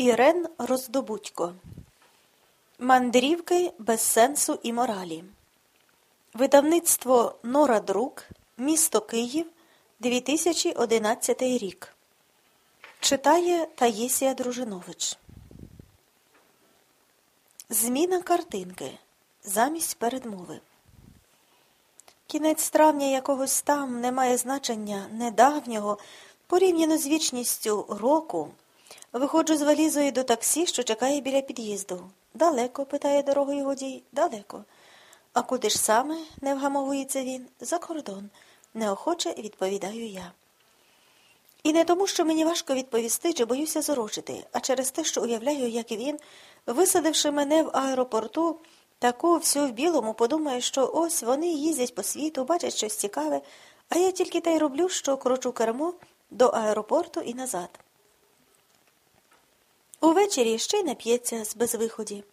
Ірен Роздобудько Мандрівки без сенсу і моралі. Видавництво Нора Друк. Місто Київ 2011 рік. Читає Таїсія Дружинович. Зміна картинки. Замість передмови. Кінець травня якогось там не має значення недавнього, порівняно з вічністю року. Виходжу з валізою до таксі, що чекає біля під'їзду. Далеко, питає дорогою водій, далеко. А куди ж саме, не вгамовується він, за кордон, неохоче відповідаю я. І не тому, що мені важко відповісти чи боюся зорочити, а через те, що уявляю, як і він, висадивши мене в аеропорту, таку всю в білому, подумає, що ось вони їздять по світу, бачать щось цікаве, а я тільки те й роблю, що кручу кермо до аеропорту і назад. Увечері ще й нап'ється з безвиході.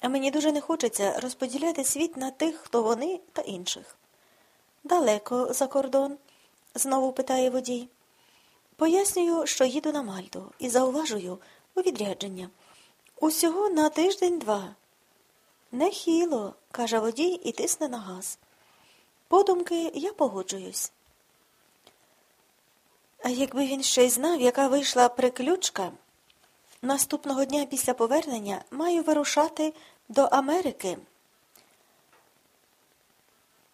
А мені дуже не хочеться розподіляти світ на тих, хто вони та інших. Далеко за кордон? знову питає водій. Пояснюю, що їду на Мальту і зауважую у відрядження. Усього на тиждень-два. Нехіло, каже водій і тисне на газ. Подумки я погоджуюсь. А якби він ще й знав, яка вийшла приключка. Наступного дня після повернення маю вирушати до Америки.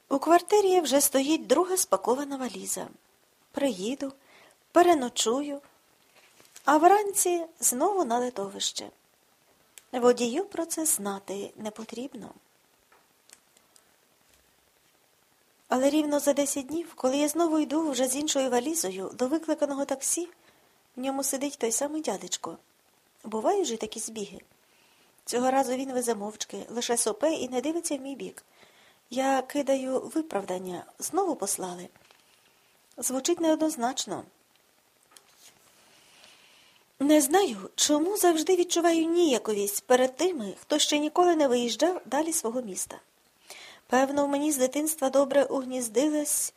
У квартирі вже стоїть друга спакована валіза. Приїду, переночую, а вранці знову на литовище. Водію про це знати не потрібно. Але рівно за 10 днів, коли я знову йду вже з іншою валізою до викликаного таксі, в ньому сидить той самий дядечко. Бувають же такі збіги. Цього разу він везе мовчки, лише сопе і не дивиться в мій бік. Я кидаю виправдання, знову послали. Звучить неоднозначно. Не знаю, чому завжди відчуваю ніяковість перед тими, хто ще ніколи не виїжджав далі свого міста. Певно, в мені з дитинства добре угніздилась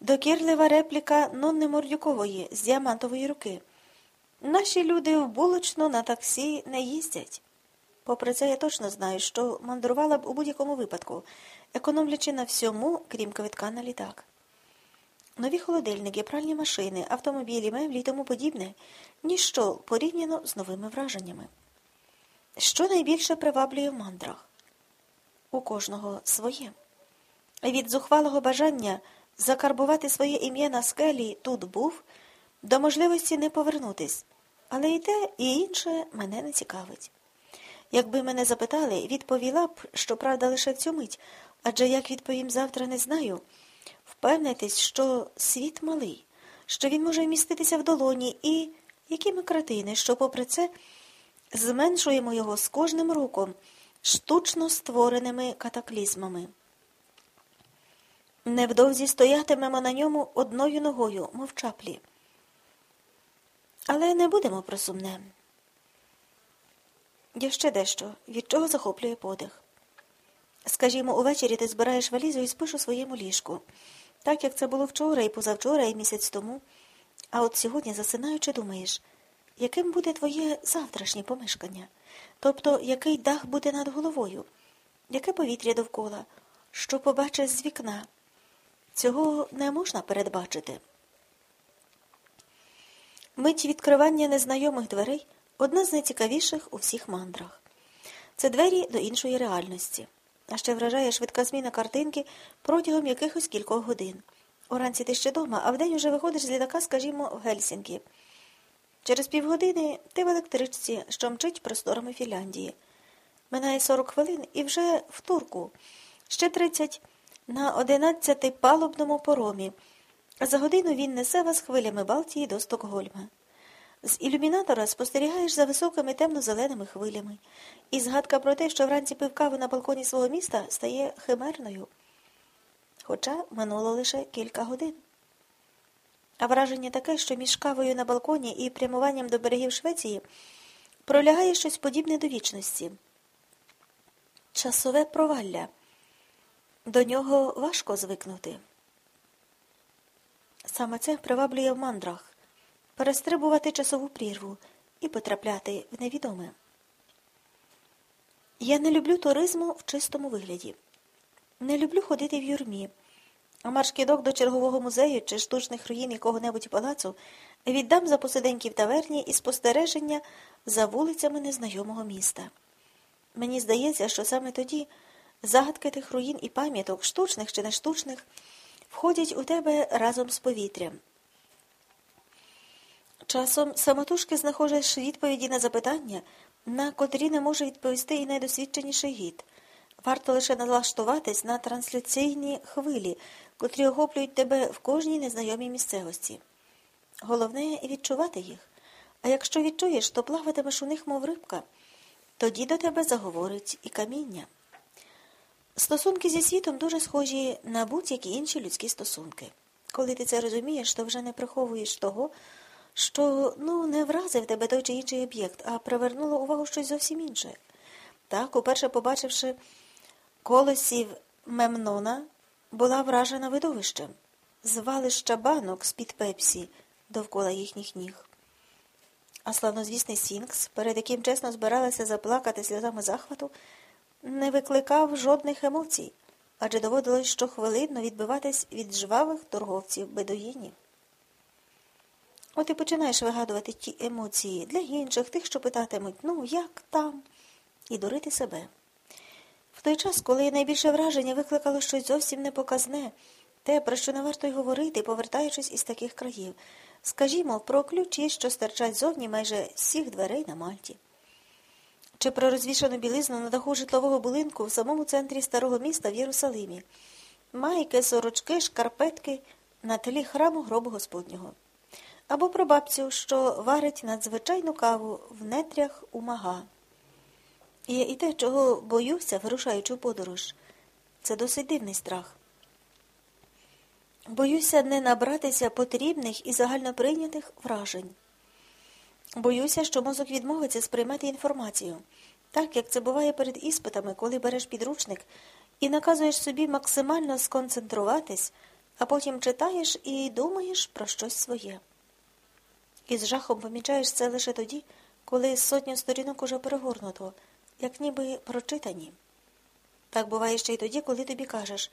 докірлива репліка Нонни Мордюкової з діамантової руки. Наші люди в булочну на таксі не їздять. Попри це, я точно знаю, що мандрувала б у будь-якому випадку, економлячи на всьому, крім квитка на літак. Нові холодильники, пральні машини, автомобілі, меблі і тому подібне ніщо порівняно з новими враженнями. Що найбільше приваблює в мандрах? У кожного своє. Від зухвалого бажання закарбувати своє ім'я на скелі тут був до можливості не повернутись, але і те, і інше мене не цікавить. Якби мене запитали, відповіла б, що правда лише в цю мить, адже як відповім завтра, не знаю. Впевнитись, що світ малий, що він може вміститися в долоні, і які ми кратини, що, попри це, зменшуємо його з кожним роком штучно створеними катаклізмами. Невдовзі стоятимемо на ньому одною ногою, мов чаплі. Але не будемо про сумне. Є ще дещо, від чого захоплює подих. Скажімо, увечері ти збираєш валізу і спиш у своєму ліжку, так як це було вчора і позавчора, і місяць тому. А от сьогодні, засинаючи, думаєш, яким буде твоє завтрашнє помешкання, тобто який дах буде над головою, яке повітря довкола, що побачиш з вікна. Цього не можна передбачити. Мить відкривання незнайомих дверей одна з найцікавіших у всіх мандрах. Це двері до іншої реальності. А ще вражає швидка зміна картинки протягом якихось кількох годин. Уранці ти ще дома, а вдень уже виходиш з літака, скажімо, в Гельсінкі. Через півгодини ти в електричці, що мчить просторами Фінляндії. Минає 40 хвилин і вже в турку. Ще 30 на 11 палубному поромі. За годину він несе вас хвилями Балтії до Стокгольма. З ілюмінатора спостерігаєш за високими темно-зеленими хвилями, і згадка про те, що вранці пив каву на балконі свого міста, стає химерною. Хоча минуло лише кілька годин. А враження таке, що між кавою на балконі і прямуванням до берегів Швеції пролягає щось подібне до вічності. Часове провалля. До нього важко звикнути. Саме це приваблює в мандрах перестрибувати часову прірву, і потрапляти в невідоме. Я не люблю туризму в чистому вигляді. Не люблю ходити в юрмі, а маршкідок до чергового музею чи штучних руїн якого-небудь палацу віддам за посиденьки в таверні і спостереження за вулицями незнайомого міста. Мені здається, що саме тоді загадки тих руїн і пам'яток, штучних чи не штучних, входять у тебе разом з повітрям. Часом самотужки знаходиш відповіді на запитання, на котрі не може відповісти і найдосвідченіший гід. Варто лише налаштуватись на трансляційні хвилі, котрі охоплюють тебе в кожній незнайомій місцевості. Головне відчувати їх. А якщо відчуєш, то плаватимеш у них, мов рибка, тоді до тебе заговорить і каміння. Стосунки зі світом дуже схожі на будь-які інші людські стосунки. Коли ти це розумієш, то вже не приховуєш того, що ну, не вразив тебе той чи інший об'єкт, а привернуло увагу щось зовсім інше. Так, уперше побачивши колосів Мемнона, була вражена видовищем, звалища банок з-під пепсі довкола їхніх ніг. А славнозвісний Сфінкс, перед яким чесно збиралася заплакати сльозами захвату, не викликав жодних емоцій, адже доводилось щохвилинно відбиватись від жвавих торговців бедуїнів. От і починаєш вигадувати ті емоції для інших, тих, що питатимуть, ну, як там, і дурити себе. В той час, коли найбільше враження викликало щось зовсім непоказне, те, про що не варто й говорити, повертаючись із таких країв, скажімо, про ключі, що стирчать зовні майже всіх дверей на Мальті. Чи про розвішану білизну на даху житлового будинку в самому центрі старого міста в Єрусалимі, майки, сорочки, шкарпетки на тлі храму гробу Господнього або про бабцю, що варить надзвичайну каву в нетрях у мага. І, і те, чого боюся, вирушаючи в подорож, це досить дивний страх. Боюся не набратися потрібних і загальноприйнятих вражень. Боюся, що мозок відмовиться сприймати інформацію, так як це буває перед іспитами, коли береш підручник і наказуєш собі максимально сконцентруватись, а потім читаєш і думаєш про щось своє. І з жахом помічаєш це лише тоді, коли сотню сторінок уже перегорнуто, як ніби прочитані. Так буває ще й тоді, коли тобі кажеш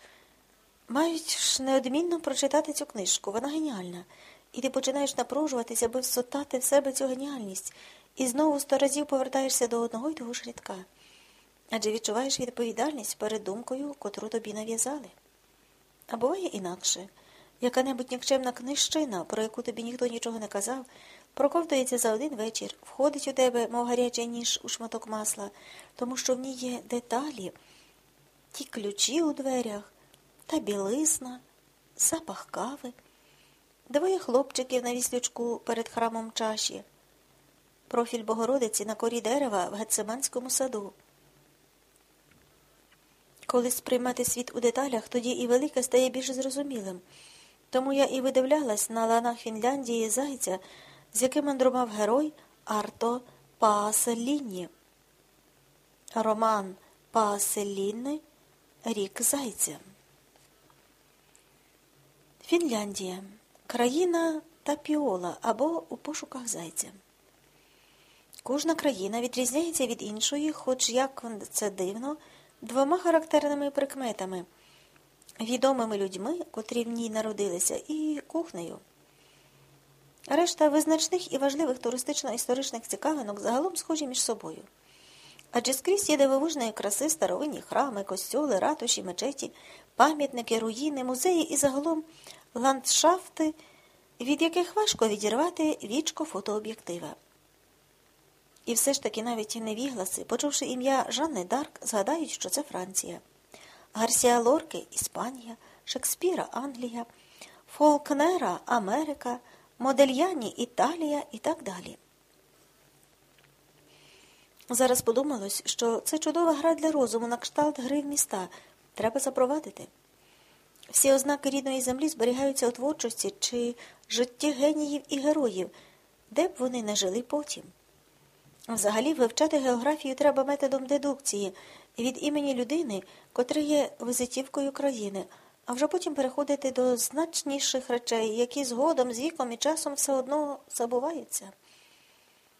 мають ж неодмінно прочитати цю книжку, вона геніальна, і ти починаєш напружуватися, аби всотати в себе цю геніальність, і знову сто разів повертаєшся до одного й того ж рядка. Адже відчуваєш відповідальність перед думкою, котру тобі нав'язали. А буває інакше. Яка-небудь нікчемна книжчина, про яку тобі ніхто нічого не казав, проковтується за один вечір, входить у тебе, мов гарячий ніж у шматок масла, тому що в ній є деталі, ті ключі у дверях, та білизна, запах кави, двоє хлопчиків на віслючку перед храмом чаші, профіль Богородиці на корі дерева в Гецеманському саду. Коли сприймати світ у деталях, тоді і велике стає більш зрозумілим. Тому я і видивлялась на ланах Фінляндії зайця, з яким мандрував герой Арто Пааселіні. Роман Пааселіни Рік Зайця. Фінляндія. Країна Тапіола або у пошуках зайця. Кожна країна відрізняється від іншої, хоч як це дивно, двома характерними прикметами відомими людьми, котрі в ній народилися, і кухнею. Решта визначних і важливих туристично-історичних цікавинок загалом схожі між собою. Адже скрізь є дивовижної краси старовинні храми, костели, ратуші, мечеті, пам'ятники, руїни, музеї і загалом ландшафти, від яких важко відірвати вічко фотооб'єктива. І все ж таки навіть невігласи, почувши ім'я Жанни Дарк, згадають, що це Франція. Гарсія Лорки Іспанія, Шекспіра Англія, Фолкнера Америка, Модільяні Італія і так далі. Зараз подумалось, що це чудова гра для розуму на кшталт гри в міста. Треба запровадити. Всі ознаки рідної землі зберігаються у творчості чи житті геніїв і героїв, де б вони не жили потім. Взагалі, вивчати географію треба методом дедукції від імені людини, котра є визитівкою країни, а вже потім переходити до значніших речей, які згодом з віком і часом все одно забуваються.